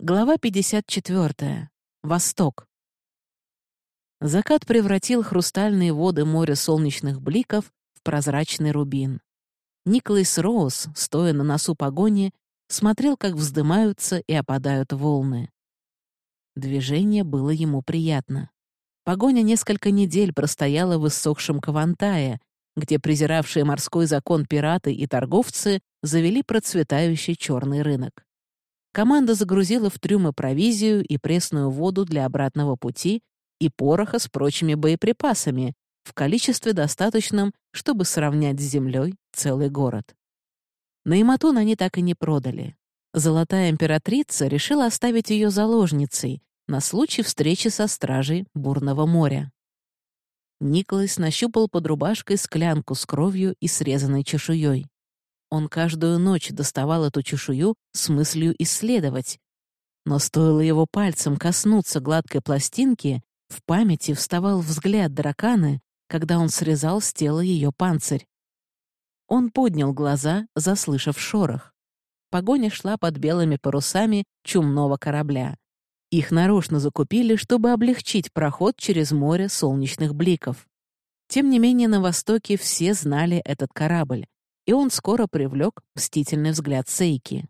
Глава 54. Восток. Закат превратил хрустальные воды моря солнечных бликов в прозрачный рубин. Николас Роуз, стоя на носу погони, смотрел, как вздымаются и опадают волны. Движение было ему приятно. Погоня несколько недель простояла в иссохшем Кавантае, где презиравшие морской закон пираты и торговцы завели процветающий черный рынок. Команда загрузила в трюмы провизию и пресную воду для обратного пути и пороха с прочими боеприпасами в количестве достаточном, чтобы сравнять с землей целый город. Наиматун они так и не продали. Золотая императрица решила оставить ее заложницей на случай встречи со стражей Бурного моря. Николас нащупал под рубашкой склянку с кровью и срезанной чешуей. Он каждую ночь доставал эту чешую с мыслью исследовать. Но стоило его пальцем коснуться гладкой пластинки, в памяти вставал взгляд драканы, когда он срезал с тела ее панцирь. Он поднял глаза, заслышав шорох. Погоня шла под белыми парусами чумного корабля. Их нарочно закупили, чтобы облегчить проход через море солнечных бликов. Тем не менее, на Востоке все знали этот корабль и он скоро привлек мстительный взгляд Сейки.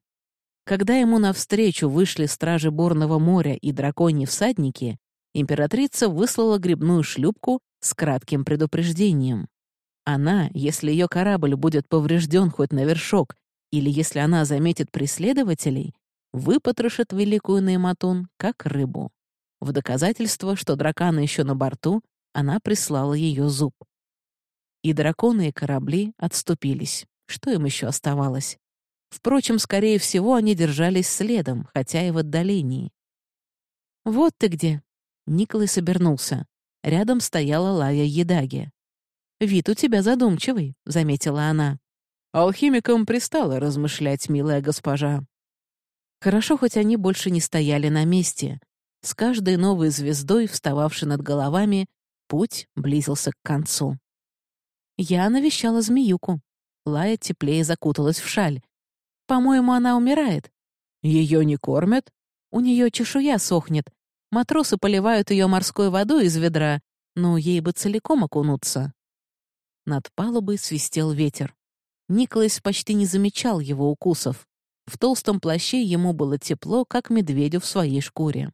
Когда ему навстречу вышли стражи Бурного моря и драконьи всадники, императрица выслала грибную шлюпку с кратким предупреждением. Она, если ее корабль будет поврежден хоть на вершок, или если она заметит преследователей, выпотрошит великую Нейматун как рыбу. В доказательство, что дракана еще на борту, она прислала ее зуб. И драконы и корабли отступились. Что им еще оставалось? Впрочем, скорее всего, они держались следом, хотя и в отдалении. «Вот ты где!» Николай обернулся. Рядом стояла Лая Едаги. «Вид у тебя задумчивый», — заметила она. «Алхимикам пристало размышлять, милая госпожа». Хорошо, хоть они больше не стояли на месте. С каждой новой звездой, встававшей над головами, путь близился к концу. Я навещала змеюку. Лая теплее закуталась в шаль. По-моему, она умирает. Ее не кормят? У нее чешуя сохнет. Матросы поливают ее морской водой из ведра, но ей бы целиком окунуться. Над палубой свистел ветер. Николас почти не замечал его укусов. В толстом плаще ему было тепло, как медведю в своей шкуре.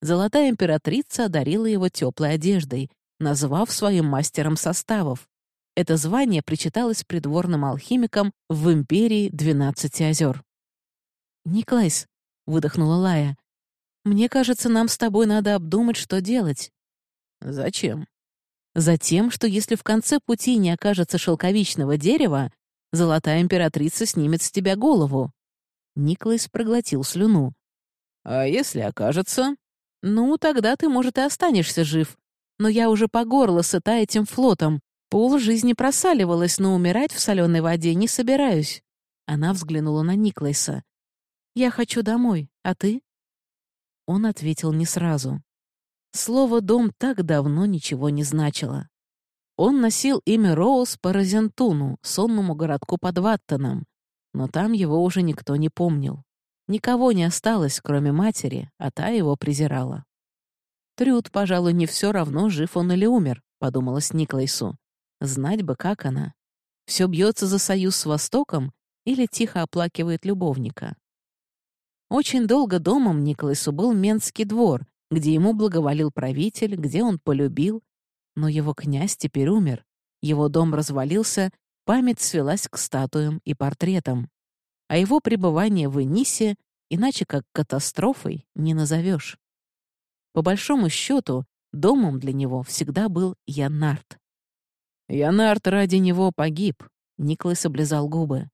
Золотая императрица одарила его теплой одеждой, назвав своим мастером составов. Это звание причиталось придворным алхимикам в империи Двенадцати озер. «Никлайс», — выдохнула Лая, — «мне кажется, нам с тобой надо обдумать, что делать». «Зачем?» «Затем, что если в конце пути не окажется шелковичного дерева, золотая императрица снимет с тебя голову». Никлайс проглотил слюну. «А если окажется?» «Ну, тогда ты, может, и останешься жив. Но я уже по горло сыта этим флотом, Пол жизни просаливалась, но умирать в соленой воде не собираюсь. Она взглянула на Никлайса. «Я хочу домой, а ты?» Он ответил не сразу. Слово «дом» так давно ничего не значило. Он носил имя Роуз по Розентуну, сонному городку под Ваттоном, но там его уже никто не помнил. Никого не осталось, кроме матери, а та его презирала. «Трюд, пожалуй, не все равно, жив он или умер», — подумалось Никлайсу. Знать бы, как она. Все бьется за союз с Востоком или тихо оплакивает любовника. Очень долго домом Николасу был Менский двор, где ему благоволил правитель, где он полюбил. Но его князь теперь умер. Его дом развалился, память свелась к статуям и портретам. А его пребывание в Энисе иначе как катастрофой не назовешь. По большому счету, домом для него всегда был Янарт. Янарт ради него погиб. Николас облизал губы.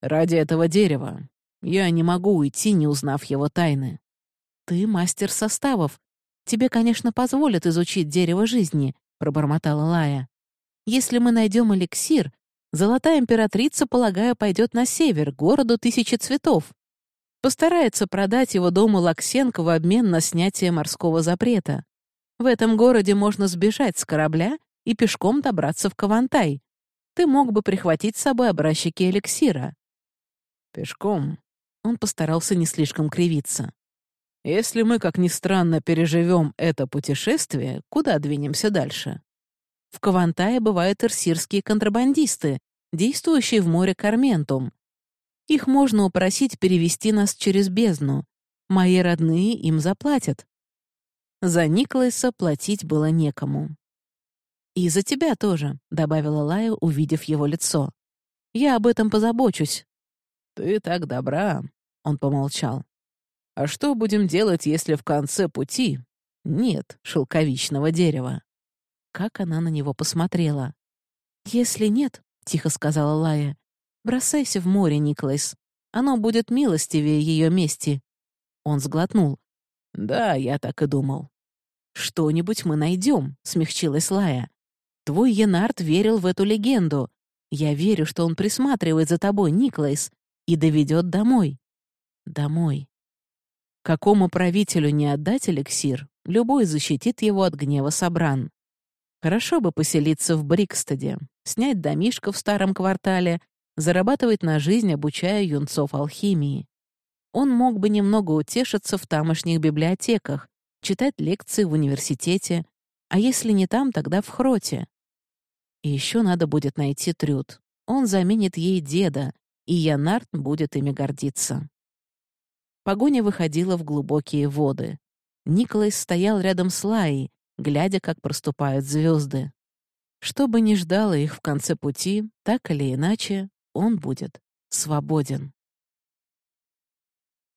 Ради этого дерева. Я не могу уйти, не узнав его тайны. Ты мастер составов. Тебе, конечно, позволят изучить дерево жизни, пробормотала Лая. Если мы найдем эликсир, Золотая императрица, полагаю, пойдет на север, к городу тысячи цветов. Постарается продать его дому Лаксенко в обмен на снятие морского запрета. В этом городе можно сбежать с корабля и пешком добраться в Кавантай. Ты мог бы прихватить с собой образчики эликсира». «Пешком?» Он постарался не слишком кривиться. Если мы, как ни странно, переживем это путешествие, куда двинемся дальше? В Кавантае бывают ирсирские контрабандисты, действующие в море Карментум. Их можно упросить перевести нас через бездну. Мои родные им заплатят. За Николайса платить было некому. «И за тебя тоже», — добавила Лая, увидев его лицо. «Я об этом позабочусь». «Ты так добра», — он помолчал. «А что будем делать, если в конце пути нет шелковичного дерева?» Как она на него посмотрела. «Если нет», — тихо сказала Лая, — «бросайся в море, Николас. Оно будет милостивее ее мести». Он сглотнул. «Да, я так и думал». «Что-нибудь мы найдем», — смягчилась Лая. «Твой Енард верил в эту легенду. Я верю, что он присматривает за тобой, Николас, и доведет домой». «Домой». Какому правителю не отдать эликсир, любой защитит его от гнева Собран. Хорошо бы поселиться в Брикстеде, снять домишко в старом квартале, зарабатывать на жизнь, обучая юнцов алхимии. Он мог бы немного утешиться в тамошних библиотеках, читать лекции в университете, а если не там, тогда в Хроте. И еще надо будет найти Трюд. Он заменит ей деда, и Янарт будет ими гордиться. Погоня выходила в глубокие воды. Николас стоял рядом с Лаей, глядя, как проступают звезды. Что бы ни ждало их в конце пути, так или иначе, он будет свободен.